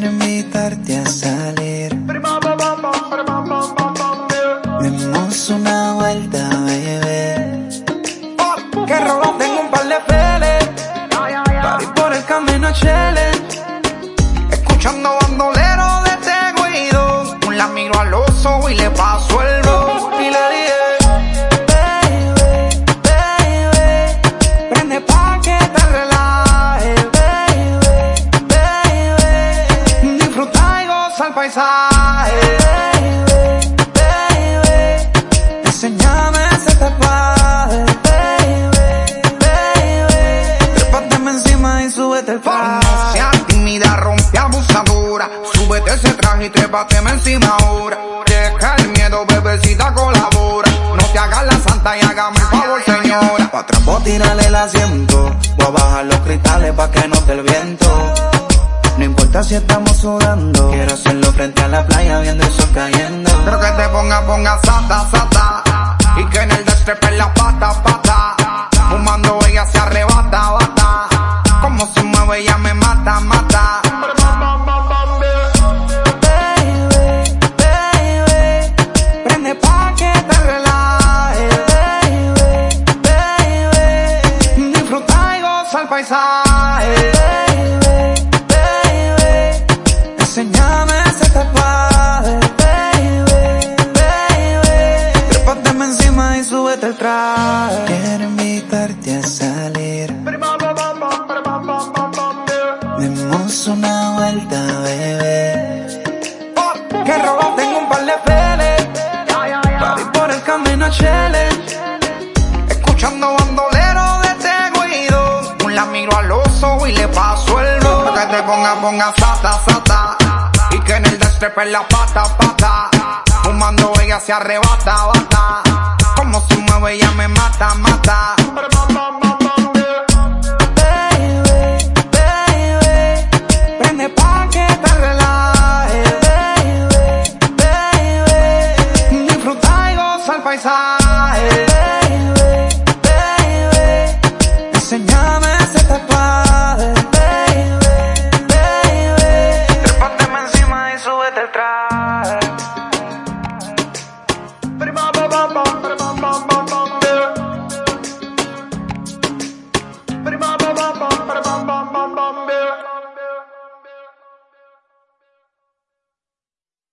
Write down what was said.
Invitarte a salir. Demos una vuelta, bebé. Que robo tengo un par de peles. Para ir por el camino chele. Escuchando Goza el paisaje. baby, baby. Enséñame ese tatuaje, baby, baby. Trépateme encima y súbete el Pa' traje. no seas tímida, rompe abusadora. Súbete ese traje y trépateme encima ahora. Deja el miedo, bebecita, colabora. No te hagas la santa y hágame el favor, señora. Pa' atrás tirarle el asiento. Voy a bajar los cristales pa' que no te el viento. No importa si estamos sudando. Quiero hacerlo frente a la playa viendo el sol cayendo. Pero que te ponga, ponga sata, sata. Y que en el destrepe la pata, pata. Fumando ella se arrebata, bata. Como se mueve ella me mata, mata. Baby, baby, vuelta, bebé. Que robo tengo un par de peles. Ir por el camino chele. Escuchando bandolero de este guido. Un la miro al oso y le paso el ro. Que te ponga, ponga sata, sata. Y que en el destrepe la pata, pata. Fumando ella se arrebata, bata. Como se mueve ella me mata, mata. Baby, baby, enséñame ese tatuaje, baby, baby. Trépateme encima y súbete el.